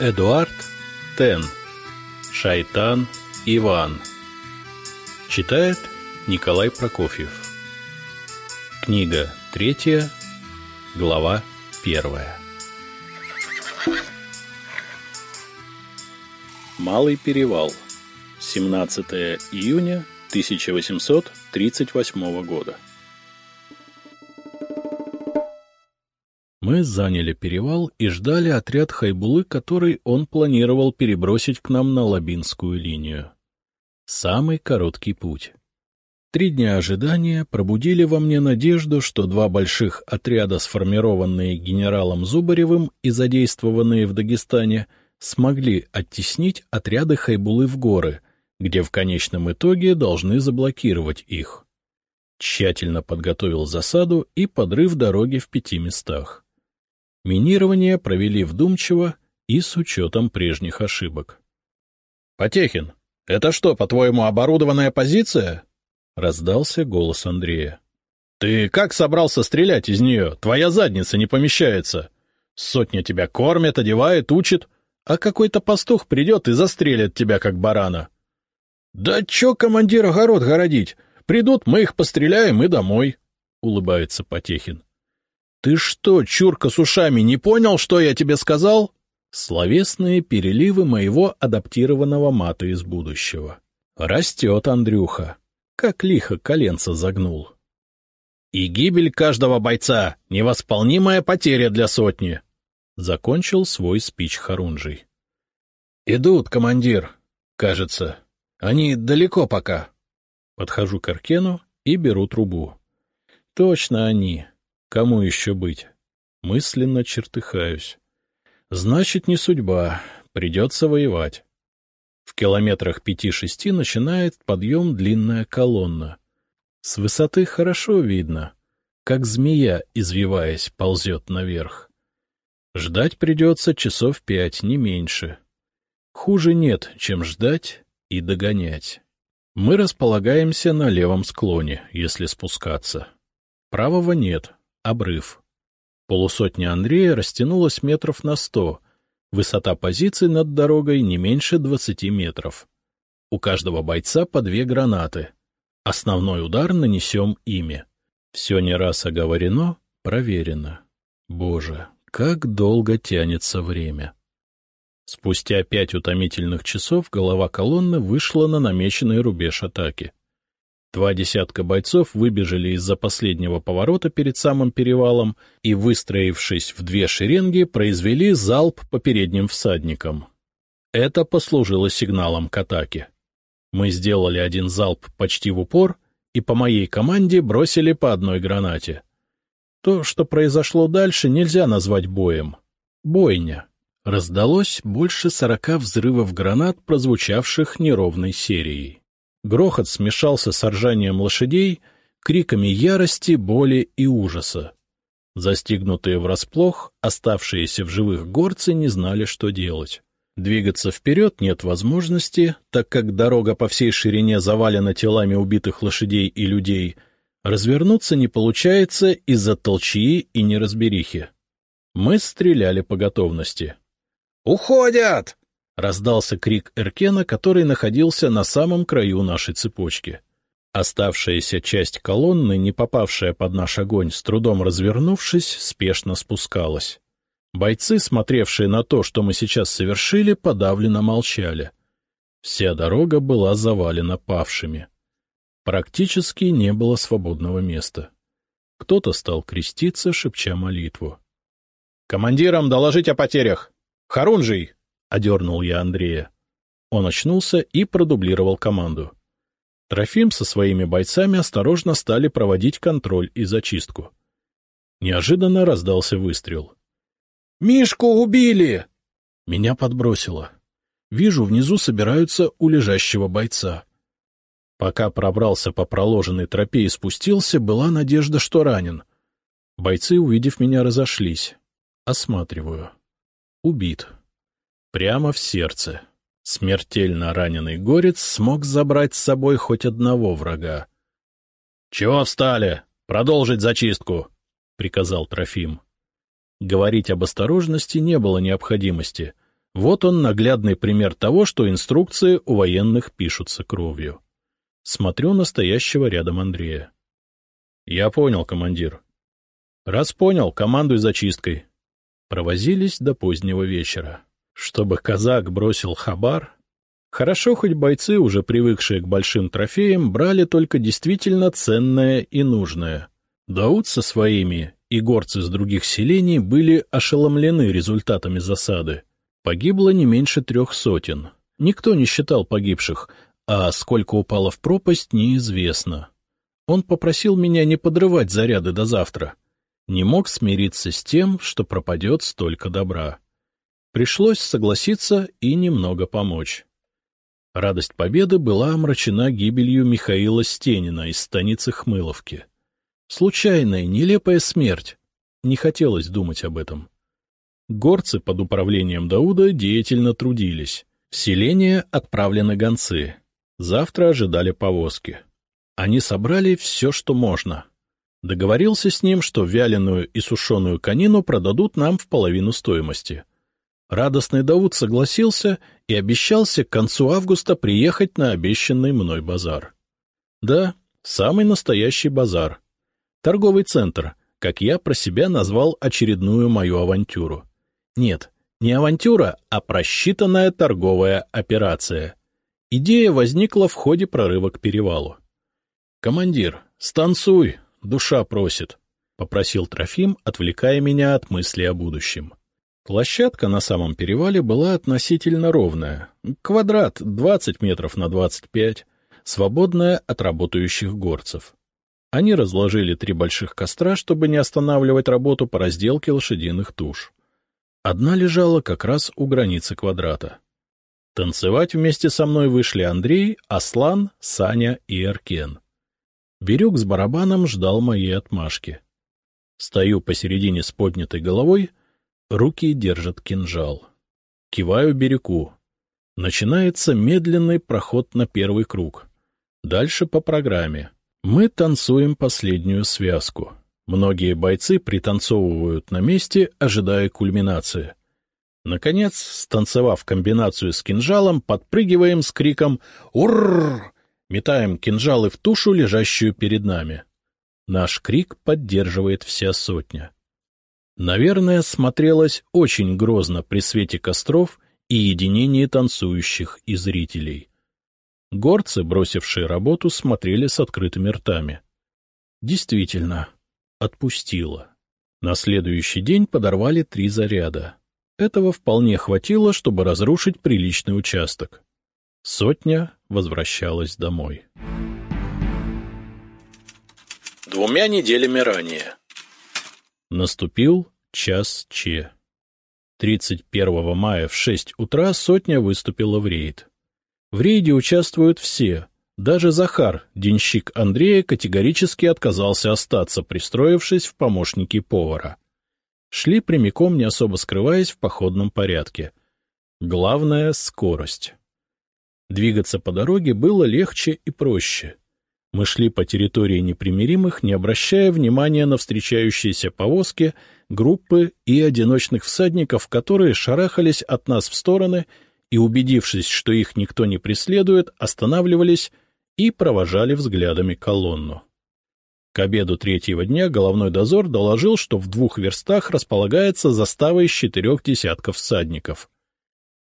Эдуард Тен. Шайтан Иван. Читает Николай Прокофьев. Книга третья, глава первая. Малый перевал. 17 июня 1838 года. Мы заняли перевал и ждали отряд Хайбулы, который он планировал перебросить к нам на Лабинскую линию. Самый короткий путь. Три дня ожидания пробудили во мне надежду, что два больших отряда, сформированные генералом Зубаревым и задействованные в Дагестане, смогли оттеснить отряды Хайбулы в горы, где в конечном итоге должны заблокировать их. Тщательно подготовил засаду и подрыв дороги в пяти местах. Минирование провели вдумчиво и с учетом прежних ошибок. — Потехин, это что, по-твоему, оборудованная позиция? — раздался голос Андрея. — Ты как собрался стрелять из нее? Твоя задница не помещается. Сотня тебя кормит, одевает, учит, а какой-то пастух придет и застрелит тебя, как барана. — Да чё командир огород городить? Придут, мы их постреляем и домой, — улыбается Потехин. — Ты что, чурка с ушами, не понял, что я тебе сказал? Словесные переливы моего адаптированного мата из будущего. Растет Андрюха. Как лихо коленца загнул. И гибель каждого бойца — невосполнимая потеря для сотни. Закончил свой спич Харунжий. — Идут, командир, кажется. Они далеко пока. Подхожу к Аркену и беру трубу. Точно они. Кому еще быть? Мысленно чертыхаюсь. Значит, не судьба. Придется воевать. В километрах пяти-шести начинает подъем длинная колонна. С высоты хорошо видно, как змея, извиваясь, ползет наверх. Ждать придется часов пять, не меньше. Хуже нет, чем ждать и догонять. Мы располагаемся на левом склоне, если спускаться. Правого нет, обрыв. Полусотня Андрея растянулась метров на сто, высота позиций над дорогой не меньше двадцати метров. У каждого бойца по две гранаты. Основной удар нанесем ими. Все не раз оговорено, проверено. Боже, как долго тянется время. Спустя пять утомительных часов голова колонны вышла на намеченный рубеж атаки. Два десятка бойцов выбежали из-за последнего поворота перед самым перевалом и, выстроившись в две шеренги, произвели залп по передним всадникам. Это послужило сигналом к атаке. Мы сделали один залп почти в упор и по моей команде бросили по одной гранате. То, что произошло дальше, нельзя назвать боем. Бойня. Раздалось больше сорока взрывов гранат, прозвучавших неровной серией. Грохот смешался с ржанием лошадей, криками ярости, боли и ужаса. Застигнутые врасплох, оставшиеся в живых горцы не знали, что делать. Двигаться вперед нет возможности, так как дорога по всей ширине завалена телами убитых лошадей и людей. Развернуться не получается из-за толчии и неразберихи. Мы стреляли по готовности. «Уходят!» Раздался крик Эркена, который находился на самом краю нашей цепочки. Оставшаяся часть колонны, не попавшая под наш огонь, с трудом развернувшись, спешно спускалась. Бойцы, смотревшие на то, что мы сейчас совершили, подавленно молчали. Вся дорога была завалена павшими. Практически не было свободного места. Кто-то стал креститься, шепча молитву. — Командирам доложить о потерях! Харунжий! — одернул я Андрея. Он очнулся и продублировал команду. Трофим со своими бойцами осторожно стали проводить контроль и зачистку. Неожиданно раздался выстрел. — Мишку убили! Меня подбросило. Вижу, внизу собираются у лежащего бойца. Пока пробрался по проложенной тропе и спустился, была надежда, что ранен. Бойцы, увидев меня, разошлись. Осматриваю. Убит. Прямо в сердце. Смертельно раненый горец смог забрать с собой хоть одного врага. — Чего встали? Продолжить зачистку! — приказал Трофим. Говорить об осторожности не было необходимости. Вот он наглядный пример того, что инструкции у военных пишутся кровью. Смотрю настоящего рядом Андрея. — Я понял, командир. — Раз понял, командуй зачисткой. Провозились до позднего вечера. Чтобы казак бросил хабар... Хорошо, хоть бойцы, уже привыкшие к большим трофеям, брали только действительно ценное и нужное. Дауд со своими и горцы с других селений были ошеломлены результатами засады. Погибло не меньше трех сотен. Никто не считал погибших, а сколько упало в пропасть, неизвестно. Он попросил меня не подрывать заряды до завтра. Не мог смириться с тем, что пропадет столько добра. Пришлось согласиться и немного помочь. Радость победы была омрачена гибелью Михаила Стенина из станицы Хмыловки. Случайная, нелепая смерть. Не хотелось думать об этом. Горцы под управлением Дауда деятельно трудились. В селение отправлены гонцы. Завтра ожидали повозки. Они собрали все, что можно. Договорился с ним, что вяленую и сушеную конину продадут нам в половину стоимости. Радостный Дауд согласился и обещался к концу августа приехать на обещанный мной базар. Да, самый настоящий базар. Торговый центр, как я про себя назвал очередную мою авантюру. Нет, не авантюра, а просчитанная торговая операция. Идея возникла в ходе прорыва к перевалу. — Командир, станцуй, душа просит, — попросил Трофим, отвлекая меня от мысли о будущем. Площадка на самом перевале была относительно ровная, квадрат 20 метров на 25, свободная от работающих горцев. Они разложили три больших костра, чтобы не останавливать работу по разделке лошадиных туш. Одна лежала как раз у границы квадрата. Танцевать вместе со мной вышли Андрей, Аслан, Саня и Эркен. Бирюк с барабаном ждал моей отмашки. Стою посередине с поднятой головой — Руки держат кинжал. Киваю берегу. Начинается медленный проход на первый круг. Дальше по программе. Мы танцуем последнюю связку. Многие бойцы пританцовывают на месте, ожидая кульминации. Наконец, станцевав комбинацию с кинжалом, подпрыгиваем с криком «Урррр!» Метаем кинжалы в тушу, лежащую перед нами. Наш крик поддерживает вся сотня. Наверное, смотрелось очень грозно при свете костров и единении танцующих и зрителей. Горцы, бросившие работу, смотрели с открытыми ртами. Действительно, отпустило. На следующий день подорвали три заряда. Этого вполне хватило, чтобы разрушить приличный участок. Сотня возвращалась домой. Двумя неделями ранее. Наступил час Че. 31 мая в 6 утра сотня выступила в рейд. В рейде участвуют все. Даже Захар, денщик Андрея, категорически отказался остаться, пристроившись в помощники повара. Шли прямиком, не особо скрываясь, в походном порядке. Главное — скорость. Двигаться по дороге было легче и проще. Мы шли по территории непримиримых, не обращая внимания на встречающиеся повозки, группы и одиночных всадников, которые шарахались от нас в стороны и, убедившись, что их никто не преследует, останавливались и провожали взглядами колонну. К обеду третьего дня головной дозор доложил, что в двух верстах располагается застава из четырех десятков всадников.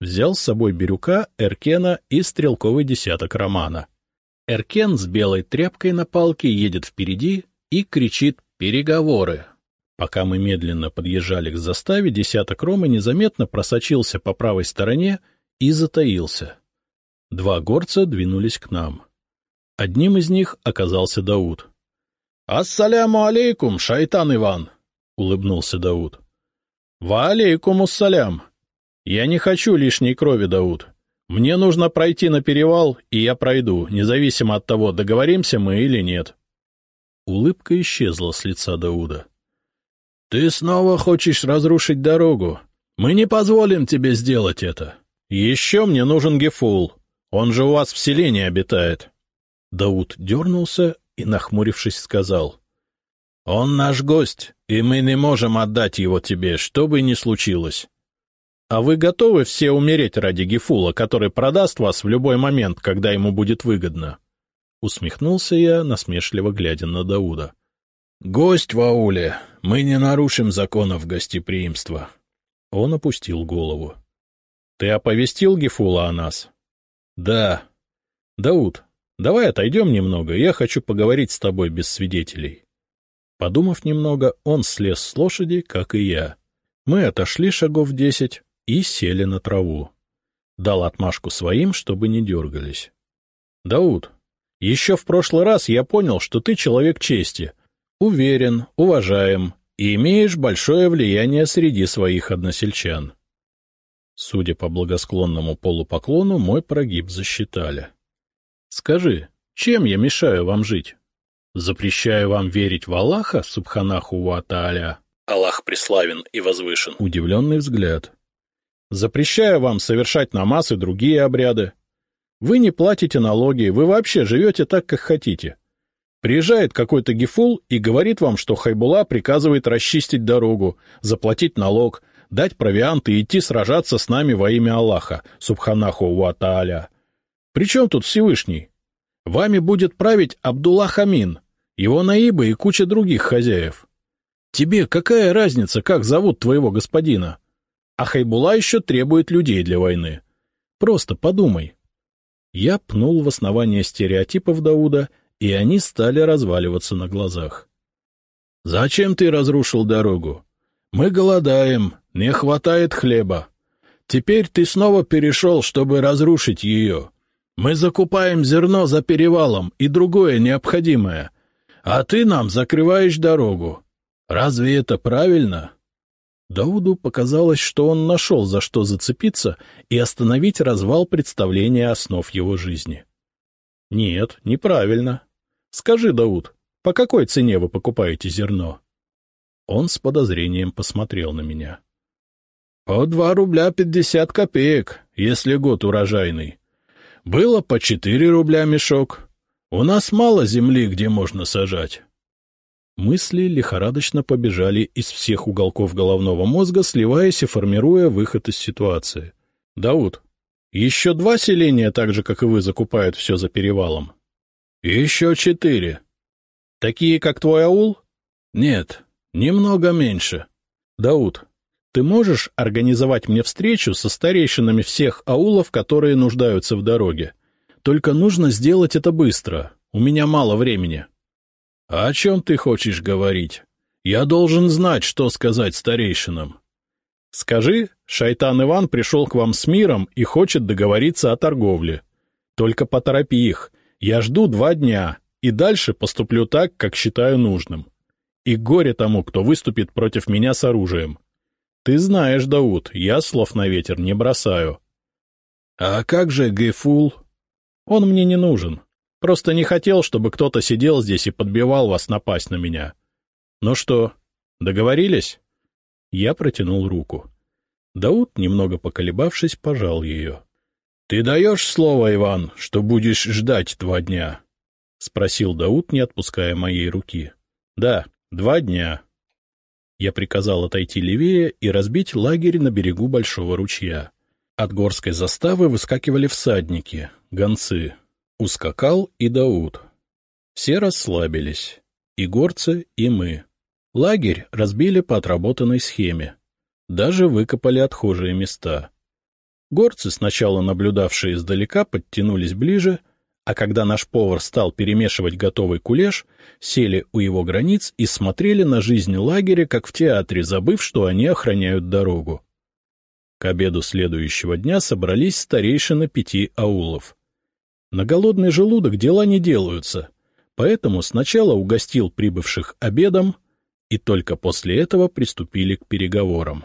Взял с собой Бирюка, Эркена и стрелковый десяток Романа. Эркен с белой тряпкой на палке едет впереди и кричит «Переговоры!». Пока мы медленно подъезжали к заставе, десяток Ромы незаметно просочился по правой стороне и затаился. Два горца двинулись к нам. Одним из них оказался Дауд. — Ассаляму алейкум, шайтан Иван! — улыбнулся Дауд. — Ва алейкум ассалям! Я не хочу лишней крови, Дауд. Мне нужно пройти на перевал, и я пройду, независимо от того, договоримся мы или нет. Улыбка исчезла с лица Дауда. — Ты снова хочешь разрушить дорогу? Мы не позволим тебе сделать это. Еще мне нужен Гефул. Он же у вас в селении обитает. Дауд дернулся и, нахмурившись, сказал. — Он наш гость, и мы не можем отдать его тебе, что бы ни случилось. А вы готовы все умереть ради Гефула, который продаст вас в любой момент, когда ему будет выгодно? Усмехнулся я, насмешливо глядя на Дауда. — Гость в ауле. Мы не нарушим законов гостеприимства. Он опустил голову. — Ты оповестил Гефула о нас? — Да. — Дауд, давай отойдем немного, я хочу поговорить с тобой без свидетелей. Подумав немного, он слез с лошади, как и я. Мы отошли шагов десять и сели на траву. Дал отмашку своим, чтобы не дергались. — Дауд, еще в прошлый раз я понял, что ты человек чести — Уверен, уважаем и имеешь большое влияние среди своих односельчан. Судя по благосклонному полупоклону, мой прогиб засчитали. Скажи, чем я мешаю вам жить? Запрещаю вам верить в Аллаха, Субханаху ва Тааля? Аллах преславен и возвышен. Удивленный взгляд. Запрещаю вам совершать намаз и другие обряды. Вы не платите налоги, вы вообще живете так, как хотите. Приезжает какой-то гифул и говорит вам, что Хайбула приказывает расчистить дорогу, заплатить налог, дать провиант и идти сражаться с нами во имя Аллаха, Субханаху ва Тааля. Причем тут Всевышний? Вами будет править Абдулла Хамин, его наиба и куча других хозяев. Тебе какая разница, как зовут твоего господина? А Хайбула еще требует людей для войны. Просто подумай. Я пнул в основание стереотипов Дауда и они стали разваливаться на глазах. — Зачем ты разрушил дорогу? Мы голодаем, не хватает хлеба. Теперь ты снова перешел, чтобы разрушить ее. Мы закупаем зерно за перевалом и другое необходимое, а ты нам закрываешь дорогу. Разве это правильно? Дауду показалось, что он нашел за что зацепиться и остановить развал представления основ его жизни. — Нет, неправильно. Скажи, Дауд, по какой цене вы покупаете зерно? Он с подозрением посмотрел на меня. — По два рубля пятьдесят копеек, если год урожайный. Было по четыре рубля мешок. У нас мало земли, где можно сажать. Мысли лихорадочно побежали из всех уголков головного мозга, сливаясь и формируя выход из ситуации. — Дауд, еще два селения, так же, как и вы, закупают все за перевалом? — Еще четыре. — Такие, как твой аул? — Нет, немного меньше. — Дауд, ты можешь организовать мне встречу со старейшинами всех аулов, которые нуждаются в дороге? Только нужно сделать это быстро. У меня мало времени. — А о чем ты хочешь говорить? Я должен знать, что сказать старейшинам. — Скажи, Шайтан Иван пришел к вам с миром и хочет договориться о торговле. Только поторопи их — я жду два дня, и дальше поступлю так, как считаю нужным. И горе тому, кто выступит против меня с оружием. Ты знаешь, Дауд, я слов на ветер не бросаю. А как же Гейфул? Он мне не нужен. Просто не хотел, чтобы кто-то сидел здесь и подбивал вас напасть на меня. Ну что, договорились? Я протянул руку. Дауд, немного поколебавшись, пожал ее. Ты даешь слово, Иван, что будешь ждать два дня? — спросил Дауд, не отпуская моей руки. — Да, два дня. Я приказал отойти левее и разбить лагерь на берегу большого ручья. От горской заставы выскакивали всадники, гонцы. Ускакал и Дауд. Все расслабились. И горцы, и мы. Лагерь разбили по отработанной схеме. Даже выкопали отхожие места. Горцы, сначала наблюдавшие издалека, подтянулись ближе, а когда наш повар стал перемешивать готовый кулеш, сели у его границ и смотрели на жизнь лагеря, как в театре, забыв, что они охраняют дорогу. К обеду следующего дня собрались старейшины пяти аулов. На голодный желудок дела не делаются, поэтому сначала угостил прибывших обедом, и только после этого приступили к переговорам.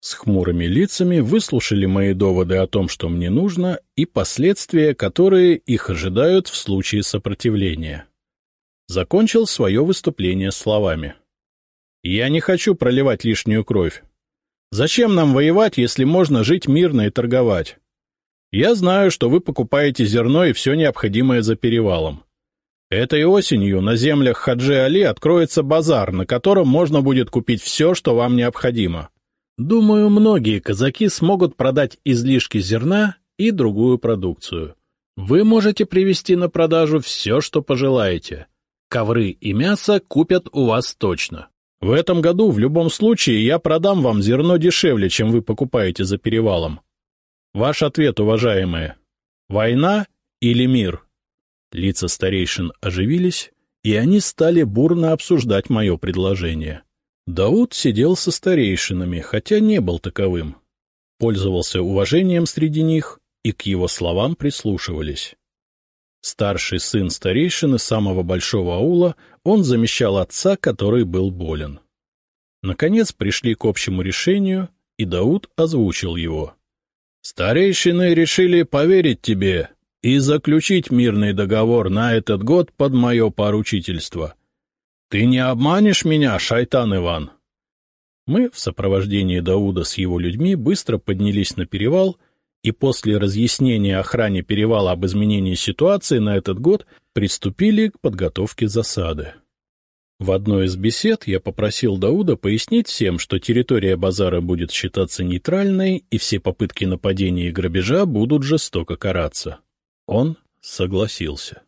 С хмурыми лицами выслушали мои доводы о том, что мне нужно, и последствия, которые их ожидают в случае сопротивления. Закончил свое выступление словами. «Я не хочу проливать лишнюю кровь. Зачем нам воевать, если можно жить мирно и торговать? Я знаю, что вы покупаете зерно и все необходимое за перевалом. Этой осенью на землях Хаджи Али откроется базар, на котором можно будет купить все, что вам необходимо. Думаю, многие казаки смогут продать излишки зерна и другую продукцию. Вы можете привезти на продажу все, что пожелаете. Ковры и мясо купят у вас точно. В этом году в любом случае я продам вам зерно дешевле, чем вы покупаете за перевалом. Ваш ответ, уважаемые. Война или мир? Лица старейшин оживились, и они стали бурно обсуждать мое предложение. Дауд сидел со старейшинами, хотя не был таковым. Пользовался уважением среди них, и к его словам прислушивались. Старший сын старейшины самого большого аула, он замещал отца, который был болен. Наконец пришли к общему решению, и Дауд озвучил его. — Старейшины решили поверить тебе и заключить мирный договор на этот год под мое поручительство. Ты не обманешь меня, шайтан Иван? Мы в сопровождении Дауда с его людьми быстро поднялись на перевал и после разъяснения охране перевала об изменении ситуации на этот год приступили к подготовке засады. В одной из бесед я попросил Дауда пояснить всем, что территория базара будет считаться нейтральной, и все попытки нападения и грабежа будут жестоко караться. Он согласился.